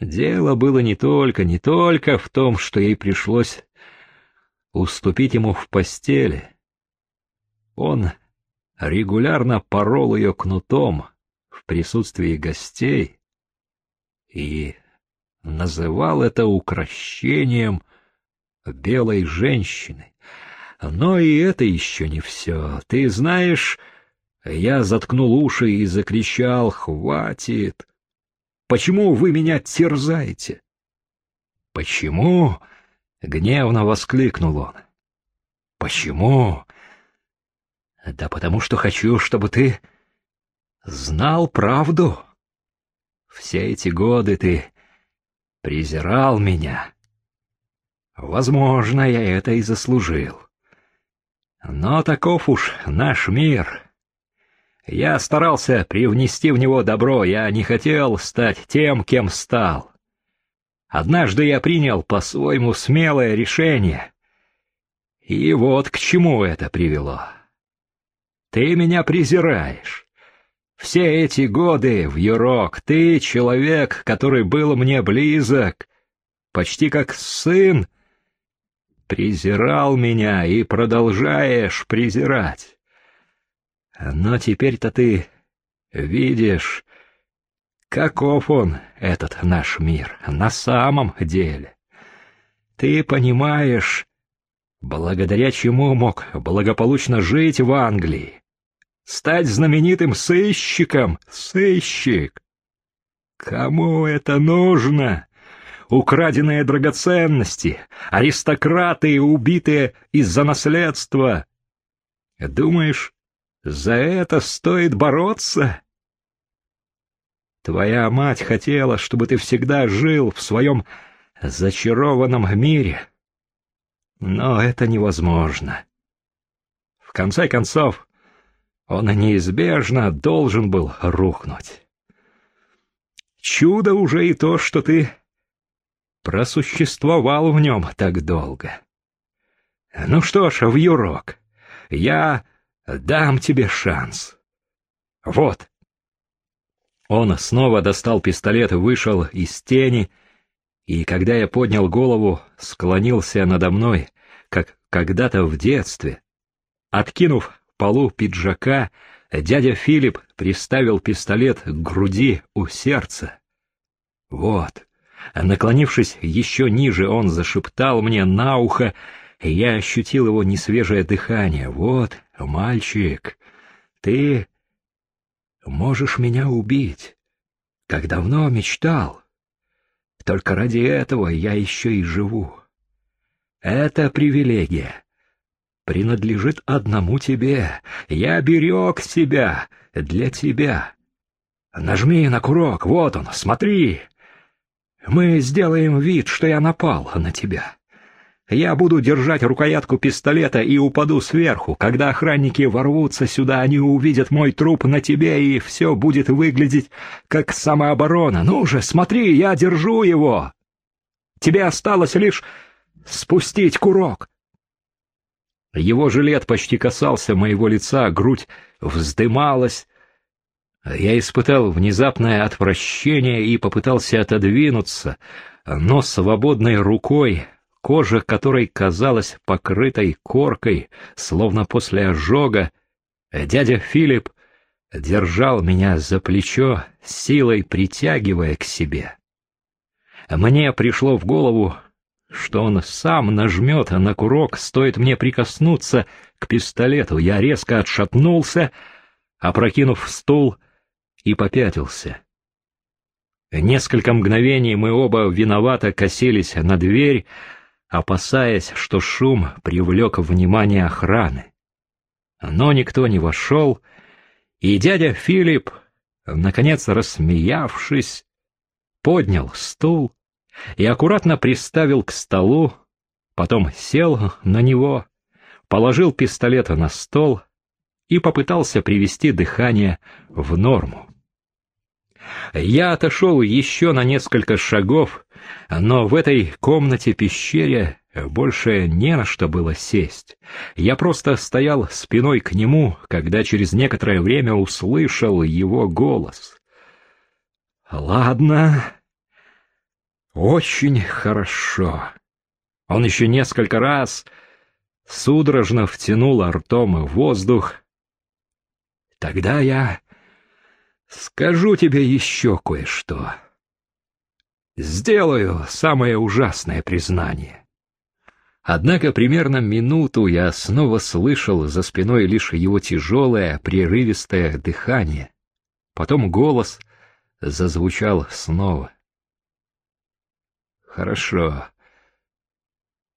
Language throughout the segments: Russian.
Дело было не только, не только в том, что ей пришлось уступить ему в постели. Он регулярно порол ее кнутом в присутствии гостей и называл это укращением белой женщины. Но и это еще не все. Ты знаешь, я заткнул уши и закричал «Хватит! Почему вы меня терзаете?» «Почему?» — гневно воскликнул он. «Почему?» «Да потому что хочу, чтобы ты знал правду. Все эти годы ты презирал меня. Возможно, я это и заслужил. Но таков уж наш мир. Я старался привнести в него добро, я не хотел стать тем, кем стал. Однажды я принял по-своему смелое решение. И вот к чему это привело. Ты меня презираешь. Все эти годы в Юрок ты человек, который был мне близок, почти как сын, презирал меня и продолжаешь презирать. Но теперь-то ты видишь, каков он, этот наш мир, на самом деле. Ты понимаешь, благодаря чему мог благополучно жить в Англии, стать знаменитым сыщиком, сыщик. Кому это нужно? украденные драгоценности, аристократы, убитые из-за наследства. Думаешь, за это стоит бороться? Твоя мать хотела, чтобы ты всегда жил в своем зачарованном мире. Но это невозможно. В конце концов, он неизбежно должен был рухнуть. Чудо уже и то, что ты просуществовал в нем так долго. Ну что ж, в Юрок, я дам тебе шанс. Вот. Он снова достал пистолет, вышел из тени, и когда я поднял голову, склонился надо мной, как когда-то в детстве. Откинув полу пиджака, дядя Филипп приставил пистолет к груди у сердца. Вот, Наклонившись еще ниже, он зашептал мне на ухо, и я ощутил его несвежее дыхание. «Вот, мальчик, ты можешь меня убить, как давно мечтал. Только ради этого я еще и живу. Это привилегия принадлежит одному тебе. Я берег себя для тебя. Нажми на курок, вот он, смотри!» Мы сделаем вид, что я напал на тебя. Я буду держать рукоятку пистолета и упаду сверху. Когда охранники ворвутся сюда, они увидят мой труп на тебе, и все будет выглядеть как самооборона. Ну же, смотри, я держу его. Тебе осталось лишь спустить курок. Его жилет почти касался моего лица, грудь вздымалась, я испытал внезапное отвращение и попытался отодвинуться, но свободной рукой, кожа которой казалась покрытой коркой, словно после ожога, дядя Филипп держал меня за плечо, силой притягивая к себе. Мне пришло в голову, что он сам нажмет на курок, стоит мне прикоснуться к пистолету. Я резко отшатнулся, опрокинув стул, и попятился. Несколько мгновений мы оба виновато косились на дверь, опасаясь, что шум привлек внимание охраны. Но никто не вошел, и дядя Филипп, наконец рассмеявшись, поднял стул и аккуратно приставил к столу, потом сел на него, положил пистолет на стол и попытался привести дыхание в норму. Я отошел еще на несколько шагов, но в этой комнате-пещере больше не на что было сесть. Я просто стоял спиной к нему, когда через некоторое время услышал его голос. «Ладно, очень хорошо. Он еще несколько раз судорожно втянул ртом воздух. Тогда я скажу тебе еще кое-что. Сделаю самое ужасное признание. Однако примерно минуту я снова слышал за спиной лишь его тяжелое, прерывистое дыхание. Потом голос зазвучал снова. «Хорошо.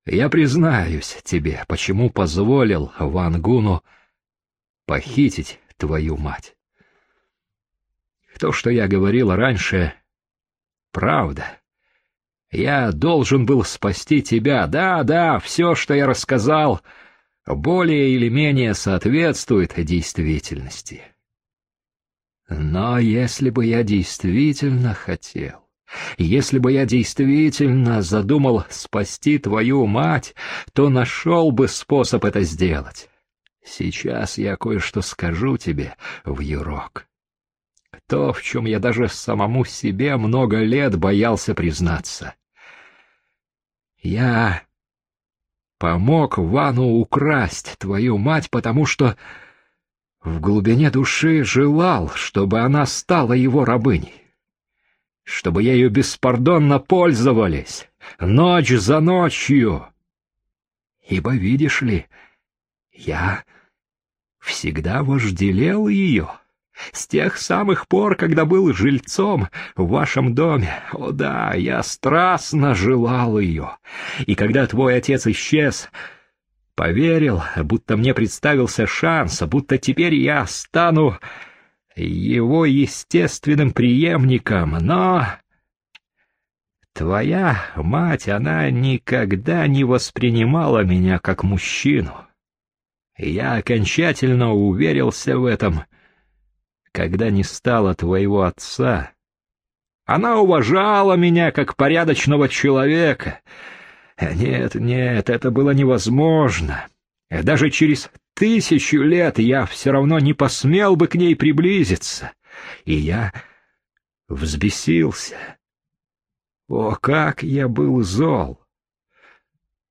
Я признаюсь тебе, почему позволил Ван Гуну похитить твою мать. То, что я говорил раньше, правда. Я должен был спасти тебя. Да, да, все, что я рассказал, более или менее соответствует действительности. Но если бы я действительно хотел, если бы я действительно задумал спасти твою мать, то нашел бы способ это сделать. Сейчас я кое-что скажу тебе, Вьюрок. То, в чем я даже самому себе много лет боялся признаться. Я помог Вану украсть твою мать, потому что в глубине души желал, чтобы она стала его рабыней, чтобы ею беспардонно пользовались, ночь за ночью. Ибо, видишь ли, я всегда вожделел ее. С тех самых пор, когда был жильцом в вашем доме. О да, я страстно желал ее. И когда твой отец исчез, поверил, будто мне представился шанс, будто теперь я стану его естественным преемником. Но твоя мать, она никогда не воспринимала меня как мужчину. Я окончательно уверился в этом — когда не стало твоего отца. Она уважала меня как порядочного человека. Нет, нет, это было невозможно. Даже через тысячу лет я все равно не посмел бы к ней приблизиться. И я взбесился. О, как я был зол!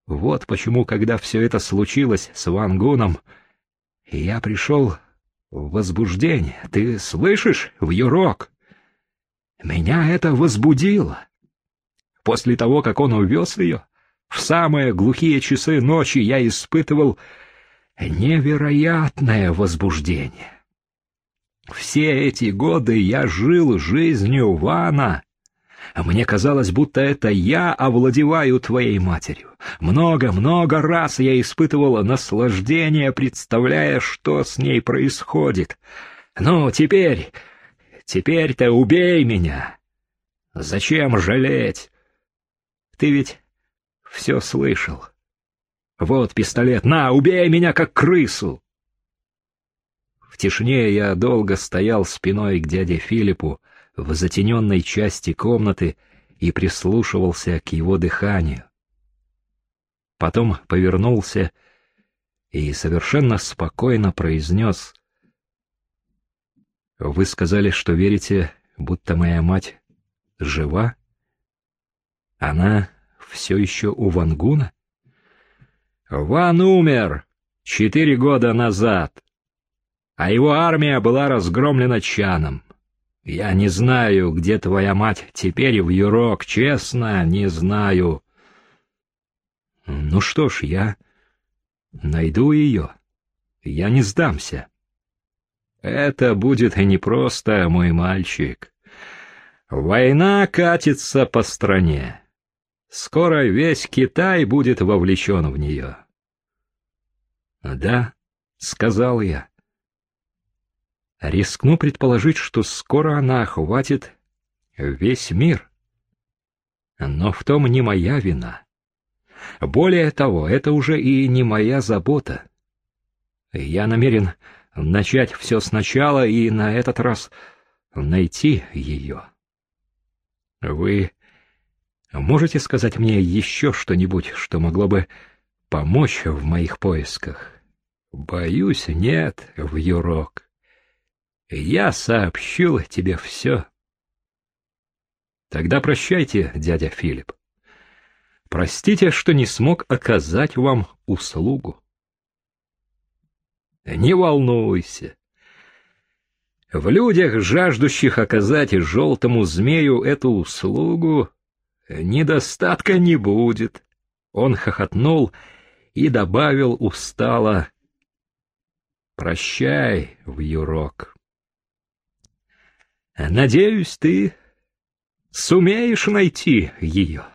Вот почему, когда все это случилось с Ван Гуном, я пришел возбуждение. Ты слышишь, вьюрок? Меня это возбудило. После того, как он увез ее, в самые глухие часы ночи я испытывал невероятное возбуждение. Все эти годы я жил жизнью Вана, мне казалось, будто это я овладеваю твоей матерью. Много-много раз я испытывала наслаждение, представляя, что с ней происходит. Ну, теперь... Теперь-то убей меня. Зачем жалеть? Ты ведь все слышал. Вот пистолет. На, убей меня, как крысу. В тишине я долго стоял спиной к дяде Филиппу, в затененной части комнаты и прислушивался к его дыханию. Потом повернулся и совершенно спокойно произнес. «Вы сказали, что верите, будто моя мать жива? Она все еще у Вангуна?» «Ван умер четыре года назад, а его армия была разгромлена Чаном. Я не знаю, где твоя мать теперь в Юрок, честно, не знаю. Ну что ж, я найду ее. Я не сдамся. Это будет непросто, мой мальчик. Война катится по стране. Скоро весь Китай будет вовлечен в нее. Да, сказал я. Рискну предположить, что скоро она охватит весь мир. Но в том не моя вина. Более того, это уже и не моя забота. Я намерен начать все сначала и на этот раз найти ее. Вы можете сказать мне еще что-нибудь, что могло бы помочь в моих поисках? Боюсь, нет, в Юрок. 'Я сообщил тебе все. Тогда прощайте, дядя Филипп. Простите, что не смог оказать вам услугу. Не волнуйся. В людях, жаждущих оказать желтому змею эту услугу, недостатка не будет. Он хохотнул и добавил устало «Прощай, вьюрок». Надеюсь, ты сумеешь найти ее.